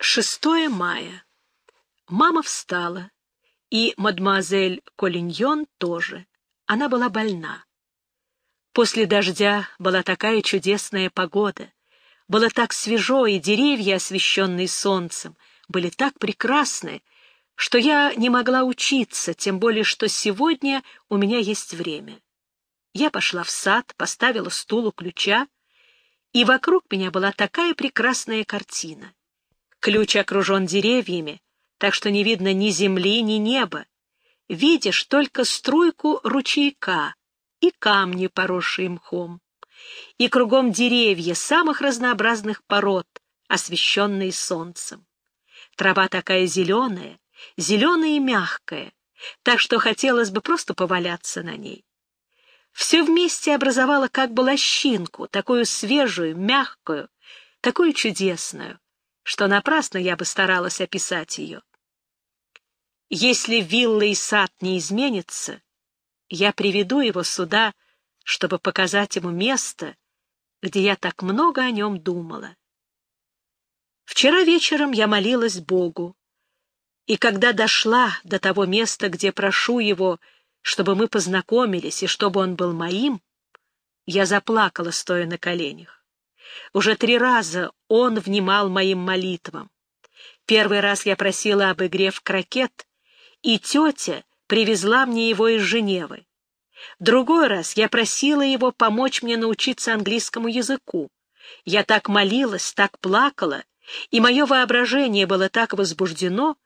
6 мая. Мама встала, и мадемуазель Колиньон тоже. Она была больна. После дождя была такая чудесная погода. Было так свежо, и деревья, освещенные солнцем, были так прекрасны, что я не могла учиться, тем более, что сегодня у меня есть время. Я пошла в сад, поставила стул у ключа, и вокруг меня была такая прекрасная картина. Ключ окружен деревьями, так что не видно ни земли, ни неба. Видишь только струйку ручейка и камни, поросшие мхом. И кругом деревья самых разнообразных пород, освещенные солнцем. Трава такая зеленая, зеленая и мягкая, так что хотелось бы просто поваляться на ней. Все вместе образовало как бы лощинку, такую свежую, мягкую, такую чудесную, что напрасно я бы старалась описать ее. Если вилла и сад не изменятся, я приведу его сюда, чтобы показать ему место, где я так много о нем думала. Вчера вечером я молилась Богу, и когда дошла до того места, где прошу его, чтобы мы познакомились и чтобы он был моим, я заплакала, стоя на коленях. Уже три раза он внимал моим молитвам. Первый раз я просила об игре в крокет, и тетя привезла мне его из Женевы. Другой раз я просила его помочь мне научиться английскому языку. Я так молилась, так плакала, и мое воображение было так возбуждено,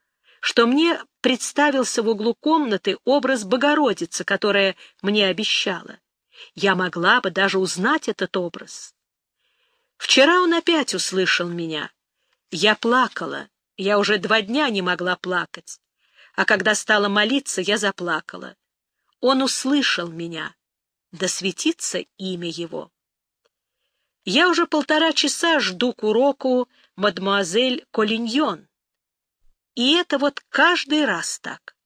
что мне представился в углу комнаты образ Богородицы, которая мне обещала. Я могла бы даже узнать этот образ. Вчера он опять услышал меня. Я плакала, я уже два дня не могла плакать. А когда стала молиться, я заплакала. Он услышал меня. Да светится имя его. Я уже полтора часа жду к уроку мадемуазель Колиньон. И это вот каждый раз так.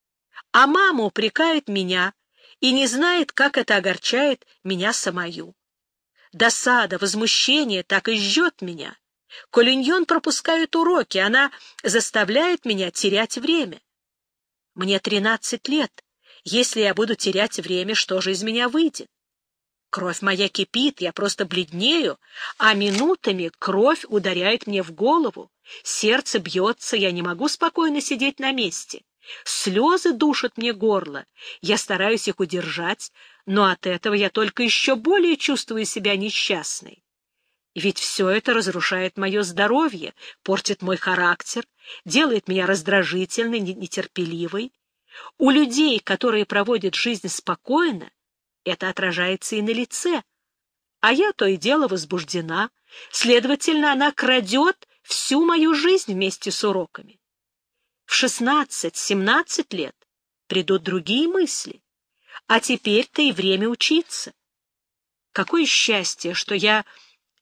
А мама упрекает меня и не знает, как это огорчает меня самую. Досада, возмущение так и жжет меня. Колиньон пропускает уроки, она заставляет меня терять время. Мне тринадцать лет. Если я буду терять время, что же из меня выйдет? Кровь моя кипит, я просто бледнею, а минутами кровь ударяет мне в голову. Сердце бьется, я не могу спокойно сидеть на месте. Слезы душат мне горло. Я стараюсь их удержать, но от этого я только еще более чувствую себя несчастной. Ведь все это разрушает мое здоровье, портит мой характер, делает меня раздражительной, нетерпеливой. У людей, которые проводят жизнь спокойно, это отражается и на лице. А я то и дело возбуждена, следовательно, она крадет всю мою жизнь вместе с уроками. В шестнадцать-семнадцать лет придут другие мысли. А теперь-то и время учиться. Какое счастье, что я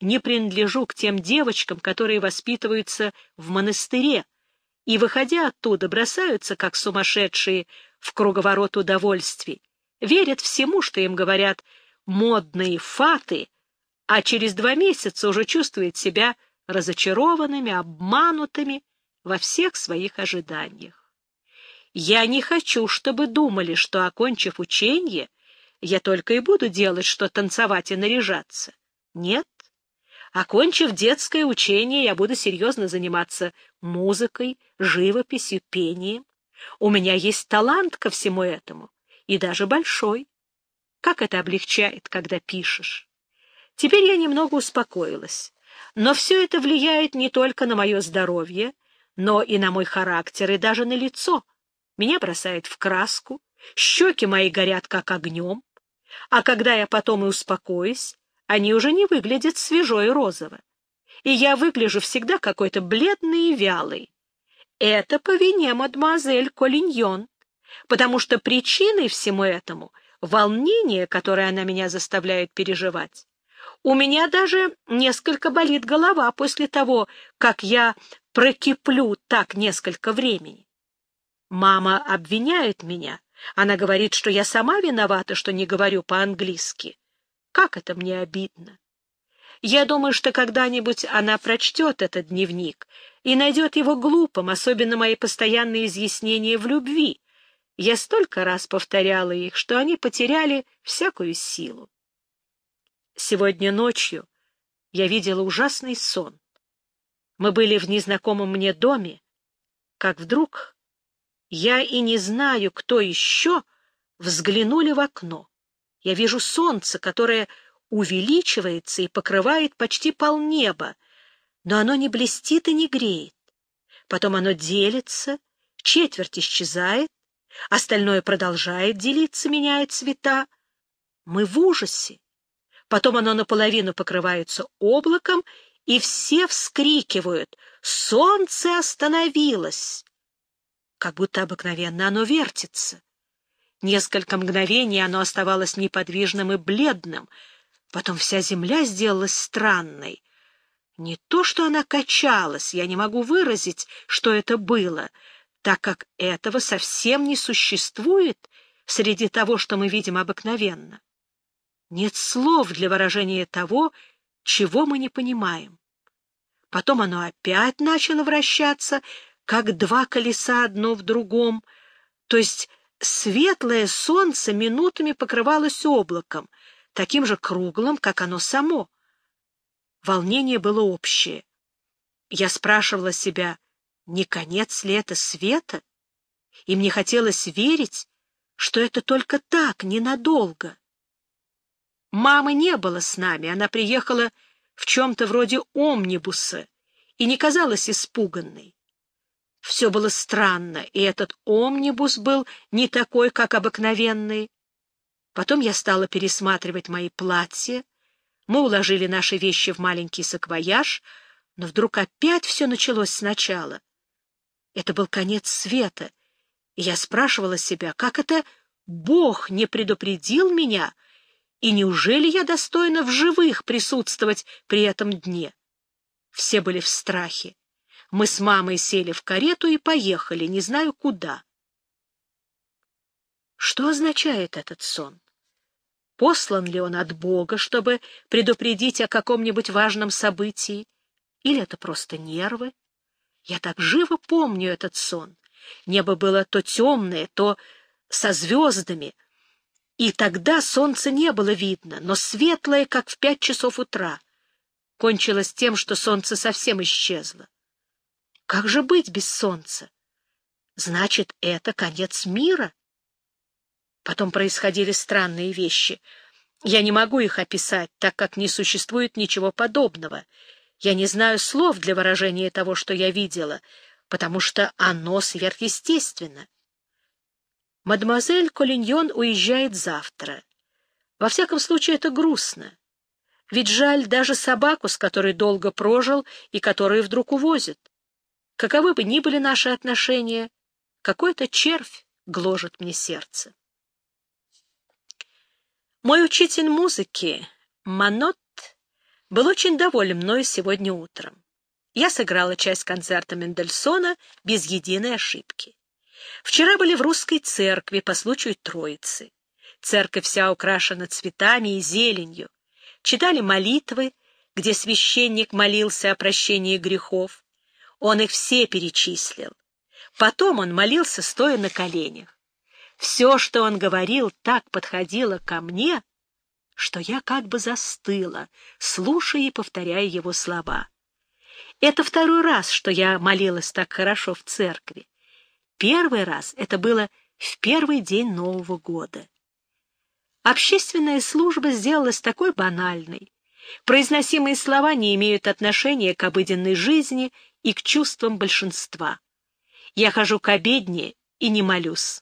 не принадлежу к тем девочкам, которые воспитываются в монастыре и, выходя оттуда, бросаются, как сумасшедшие, в круговорот удовольствий, верят всему, что им говорят модные фаты, а через два месяца уже чувствуют себя разочарованными, обманутыми во всех своих ожиданиях. Я не хочу, чтобы думали, что, окончив учение, я только и буду делать, что танцевать и наряжаться. Нет. Окончив детское учение, я буду серьезно заниматься музыкой, живописью, пением. У меня есть талант ко всему этому, и даже большой. Как это облегчает, когда пишешь. Теперь я немного успокоилась. Но все это влияет не только на мое здоровье, но и на мой характер, и даже на лицо — меня бросает в краску, щеки мои горят как огнем, а когда я потом и успокоюсь, они уже не выглядят свежо и розово, и я выгляжу всегда какой-то бледный и вялый. Это по вине мадемуазель Колиньон, потому что причиной всему этому — волнение, которое она меня заставляет переживать. У меня даже несколько болит голова после того, как я прокиплю так несколько времени. Мама обвиняет меня. Она говорит, что я сама виновата, что не говорю по-английски. Как это мне обидно. Я думаю, что когда-нибудь она прочтет этот дневник, и найдет его глупым, особенно мои постоянные изъяснения в любви. Я столько раз повторяла их, что они потеряли всякую силу. Сегодня ночью я видела ужасный сон. Мы были в незнакомом мне доме, как вдруг я и не знаю, кто еще, взглянули в окно. Я вижу солнце, которое увеличивается и покрывает почти полнеба, но оно не блестит и не греет. Потом оно делится, четверть исчезает, остальное продолжает делиться, меняет цвета. Мы в ужасе. Потом оно наполовину покрывается облаком, и все вскрикивают «Солнце остановилось!» Как будто обыкновенно оно вертится. Несколько мгновений оно оставалось неподвижным и бледным, потом вся земля сделалась странной. Не то, что она качалась, я не могу выразить, что это было, так как этого совсем не существует среди того, что мы видим обыкновенно. Нет слов для выражения того, чего мы не понимаем. Потом оно опять начало вращаться, как два колеса одно в другом, то есть светлое солнце минутами покрывалось облаком, таким же круглым, как оно само. Волнение было общее. Я спрашивала себя, не конец ли это света? И мне хотелось верить, что это только так, ненадолго. Мамы не было с нами, она приехала в чем-то вроде омнибуса и не казалась испуганной. Все было странно, и этот омнибус был не такой, как обыкновенный. Потом я стала пересматривать мои платья. Мы уложили наши вещи в маленький саквояж, но вдруг опять все началось сначала. Это был конец света, и я спрашивала себя, как это Бог не предупредил меня, и неужели я достойна в живых присутствовать при этом дне? Все были в страхе. Мы с мамой сели в карету и поехали, не знаю куда. Что означает этот сон? Послан ли он от Бога, чтобы предупредить о каком-нибудь важном событии? Или это просто нервы? Я так живо помню этот сон. Небо было то темное, то со звездами, и тогда солнца не было видно, но светлое, как в пять часов утра. Кончилось тем, что солнце совсем исчезло. Как же быть без солнца? Значит, это конец мира? Потом происходили странные вещи. Я не могу их описать, так как не существует ничего подобного. Я не знаю слов для выражения того, что я видела, потому что оно сверхъестественно. Мадемуазель Колиньон уезжает завтра. Во всяком случае, это грустно. Ведь жаль даже собаку, с которой долго прожил и которую вдруг увозят. Каковы бы ни были наши отношения, какой-то червь гложет мне сердце. Мой учитель музыки, Манот, был очень доволен мною сегодня утром. Я сыграла часть концерта Мендельсона без единой ошибки. Вчера были в русской церкви по случаю Троицы. Церковь вся украшена цветами и зеленью. Читали молитвы, где священник молился о прощении грехов. Он их все перечислил. Потом он молился, стоя на коленях. Все, что он говорил, так подходило ко мне, что я как бы застыла, слушая и повторяя его слова. Это второй раз, что я молилась так хорошо в церкви. Первый раз это было в первый день Нового года. Общественная служба сделалась такой банальной. Произносимые слова не имеют отношения к обыденной жизни и к чувствам большинства. Я хожу к обедне и не молюсь.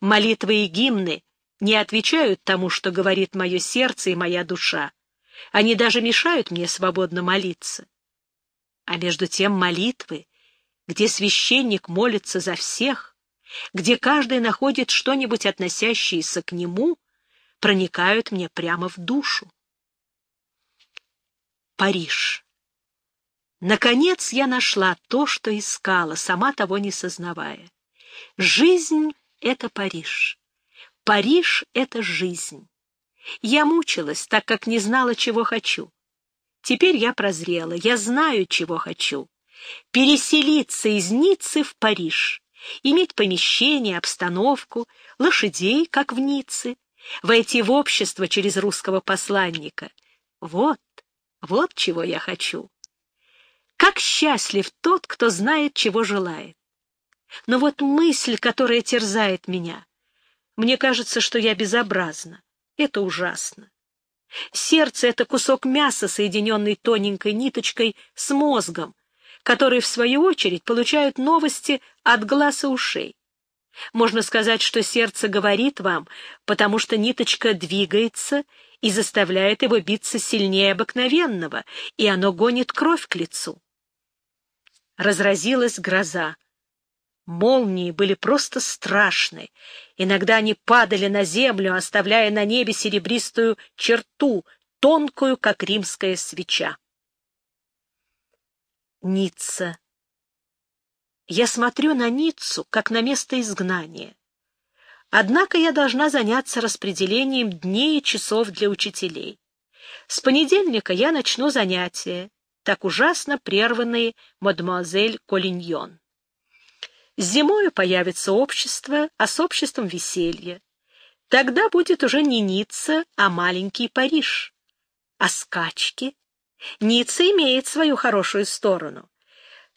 Молитвы и гимны не отвечают тому, что говорит мое сердце и моя душа. Они даже мешают мне свободно молиться. А между тем молитвы, где священник молится за всех, где каждый находит что-нибудь относящееся к нему, проникают мне прямо в душу. Париж. Наконец я нашла то, что искала, сама того не сознавая. Жизнь — это Париж. Париж — это жизнь. Я мучилась, так как не знала, чего хочу. Теперь я прозрела, я знаю, чего хочу. Переселиться из Ниццы в Париж, иметь помещение, обстановку, лошадей, как в Ницце, войти в общество через русского посланника. Вот, вот чего я хочу. Как счастлив тот, кто знает, чего желает. Но вот мысль, которая терзает меня, мне кажется, что я безобразна. Это ужасно. Сердце — это кусок мяса, соединенный тоненькой ниточкой с мозгом, который, в свою очередь, получают новости от глаз и ушей. Можно сказать, что сердце говорит вам, потому что ниточка двигается и заставляет его биться сильнее обыкновенного, и оно гонит кровь к лицу. Разразилась гроза. Молнии были просто страшны. Иногда они падали на землю, оставляя на небе серебристую черту, тонкую, как римская свеча. Ницца. Я смотрю на Ниццу, как на место изгнания. Однако я должна заняться распределением дней и часов для учителей. С понедельника я начну занятия, так ужасно прерванные мадемуазель Колиньон. Зимою появится общество, а с обществом веселье. Тогда будет уже не Ницца, а маленький Париж. А скачки? Ницца имеет свою хорошую сторону.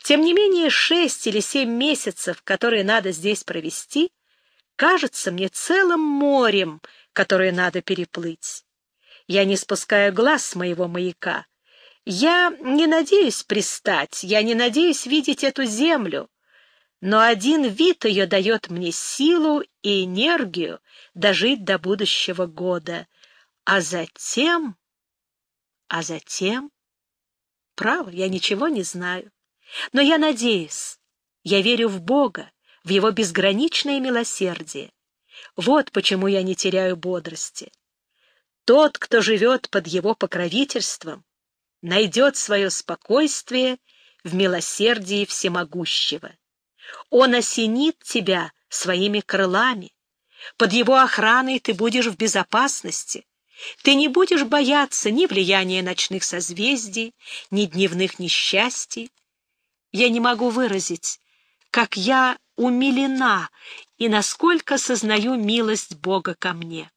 Тем не менее, шесть или семь месяцев, которые надо здесь провести, кажется мне целым морем, которое надо переплыть. Я не спускаю глаз с моего маяка. Я не надеюсь пристать, я не надеюсь видеть эту землю, но один вид ее дает мне силу и энергию дожить до будущего года. А затем... А затем... Право, я ничего не знаю. Но я надеюсь, я верю в Бога, в Его безграничное милосердие. Вот почему я не теряю бодрости. Тот, кто живет под Его покровительством, найдет свое спокойствие в милосердии всемогущего. Он осенит тебя своими крылами. Под его охраной ты будешь в безопасности. Ты не будешь бояться ни влияния ночных созвездий, ни дневных несчастий. Я не могу выразить, как я умилена и насколько сознаю милость Бога ко мне.